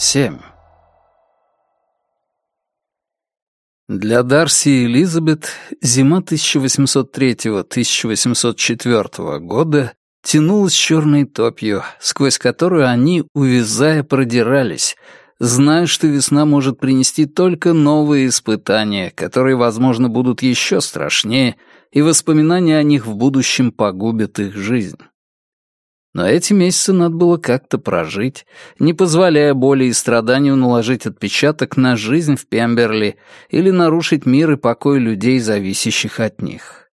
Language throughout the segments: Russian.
сем. Для Дарси и Элизабет зима 1803-1804 года тянулась черной топью, сквозь которую они, увязая, продирались, зная, что весна может принести только новые испытания, которые, возможно, будут еще страшнее, и воспоминания о них в будущем погубят их жизнь. Но эти месяцы надо было как-то прожить, не позволяя боли и страданию наложить отпечаток на жизнь в Пемберли или нарушить мир и покой людей, зависящих от них.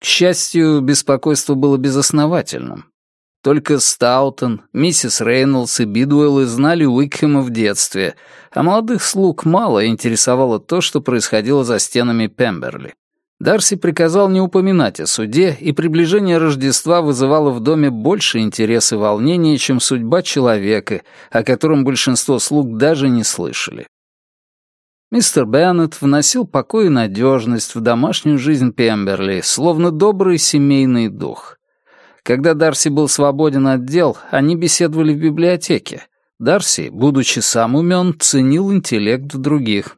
К счастью, беспокойство было безосновательным. Только Стаутон, миссис Рейнольдс и Бидуэллы знали Уикхема в детстве, а молодых слуг мало интересовало то, что происходило за стенами Пемберли. Дарси приказал не упоминать о суде, и приближение Рождества вызывало в доме больше интереса и волнения, чем судьба человека, о котором большинство слуг даже не слышали. Мистер Беннет вносил покой и надежность в домашнюю жизнь Пемберли, словно добрый семейный дух. Когда Дарси был свободен от дел, они беседовали в библиотеке. Дарси, будучи сам умен, ценил интеллект других.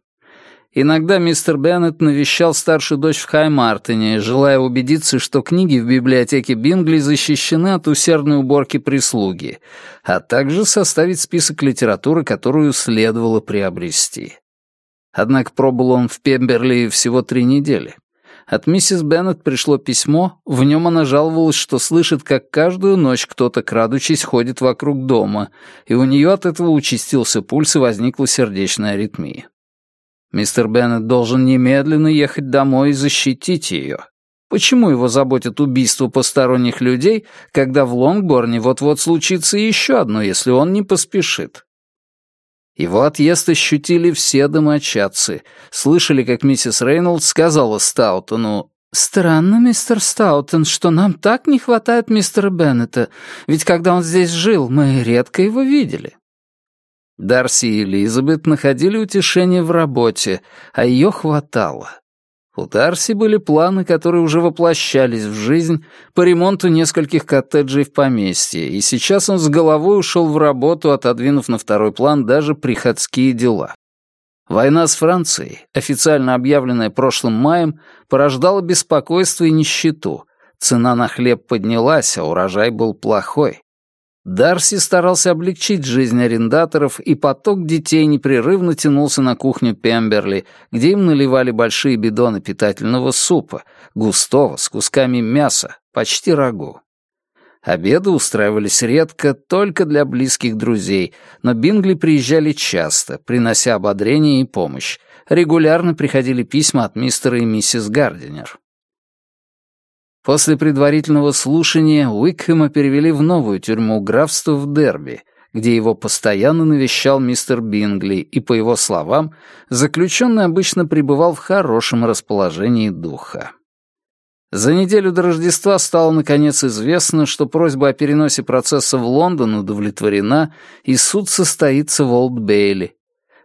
Иногда мистер Беннет навещал старшую дочь в Хаймартоне, желая убедиться, что книги в библиотеке Бингли защищены от усердной уборки прислуги, а также составить список литературы, которую следовало приобрести. Однако пробыл он в Пемберли всего три недели. От миссис Беннет пришло письмо, в нем она жаловалась, что слышит, как каждую ночь кто-то, крадучись, ходит вокруг дома, и у нее от этого участился пульс и возникла сердечная аритмия. Мистер Беннет должен немедленно ехать домой и защитить ее. Почему его заботит убийство посторонних людей, когда в Лонгборне вот-вот случится еще одно, если он не поспешит? Его отъезд ощутили все домочадцы. Слышали, как миссис Рейнольдс сказала Стаутону, «Странно, мистер Стаутон, что нам так не хватает мистера Беннета, ведь когда он здесь жил, мы редко его видели». Дарси и Элизабет находили утешение в работе, а ее хватало. У Дарси были планы, которые уже воплощались в жизнь по ремонту нескольких коттеджей в поместье, и сейчас он с головой ушел в работу, отодвинув на второй план даже приходские дела. Война с Францией, официально объявленная прошлым маем, порождала беспокойство и нищету. Цена на хлеб поднялась, а урожай был плохой. Дарси старался облегчить жизнь арендаторов, и поток детей непрерывно тянулся на кухню Пемберли, где им наливали большие бидоны питательного супа, густого, с кусками мяса, почти рагу. Обеды устраивались редко, только для близких друзей, но Бингли приезжали часто, принося ободрение и помощь. Регулярно приходили письма от мистера и миссис Гардинер. После предварительного слушания Уикхэма перевели в новую тюрьму графства в Дерби, где его постоянно навещал мистер Бингли, и, по его словам, заключенный обычно пребывал в хорошем расположении духа. За неделю до Рождества стало, наконец, известно, что просьба о переносе процесса в Лондон удовлетворена, и суд состоится в Олд-Бейли.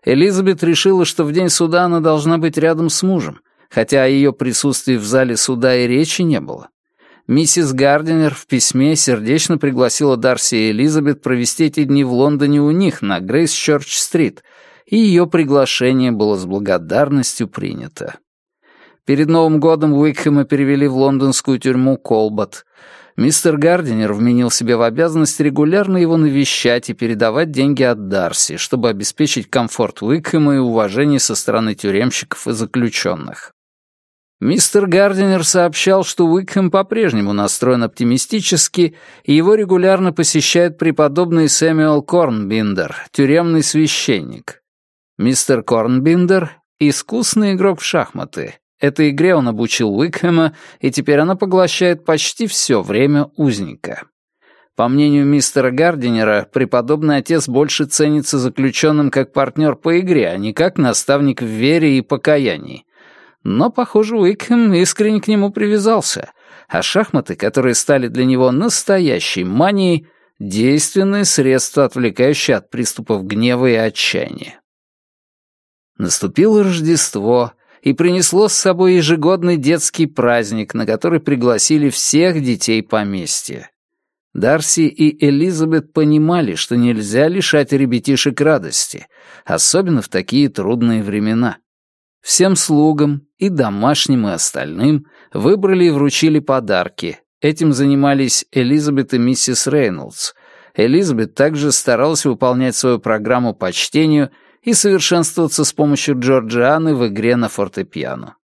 Элизабет решила, что в день суда она должна быть рядом с мужем, хотя о ее присутствии в зале суда и речи не было. Миссис Гардинер в письме сердечно пригласила Дарси и Элизабет провести эти дни в Лондоне у них, на Грейс Чёрч Стрит, и ее приглашение было с благодарностью принято. Перед Новым годом Уикхэма перевели в лондонскую тюрьму Колбот. Мистер Гардинер вменил себе в обязанность регулярно его навещать и передавать деньги от Дарси, чтобы обеспечить комфорт Уикхэма и уважение со стороны тюремщиков и заключенных. Мистер Гардинер сообщал, что Уикхэм по-прежнему настроен оптимистически, и его регулярно посещает преподобный Сэмюэл Корнбиндер, тюремный священник. Мистер Корнбиндер — искусный игрок в шахматы. Этой игре он обучил Уикхэма, и теперь она поглощает почти все время узника. По мнению мистера Гардинера, преподобный отец больше ценится заключенным как партнер по игре, а не как наставник в вере и покаянии но, похоже, Уикхэм искренне к нему привязался, а шахматы, которые стали для него настоящей манией, действенные средство отвлекающее от приступов гнева и отчаяния. Наступило Рождество и принесло с собой ежегодный детский праздник, на который пригласили всех детей поместья. Дарси и Элизабет понимали, что нельзя лишать ребятишек радости, особенно в такие трудные времена. Всем слугам и домашним, и остальным выбрали и вручили подарки. Этим занимались Элизабет и миссис Рейнольдс. Элизабет также старалась выполнять свою программу по чтению и совершенствоваться с помощью Джорджианы в игре на фортепиано.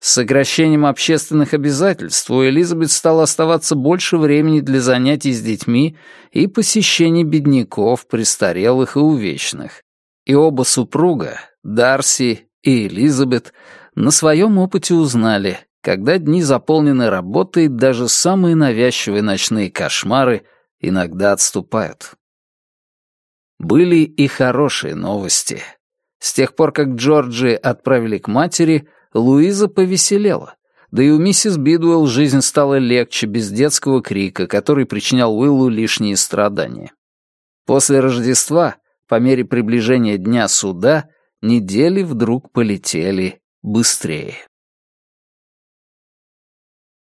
С сокращением общественных обязательств у Элизабет стало оставаться больше времени для занятий с детьми и посещений бедняков, престарелых и увечных. И оба супруга, Дарси и Элизабет на своем опыте узнали, когда дни заполнены работой, даже самые навязчивые ночные кошмары иногда отступают. Были и хорошие новости. С тех пор, как Джорджи отправили к матери, Луиза повеселела. Да и у миссис Бидуэлл жизнь стала легче без детского крика, который причинял Уиллу лишние страдания. После Рождества, по мере приближения дня суда, недели вдруг полетели быстрее.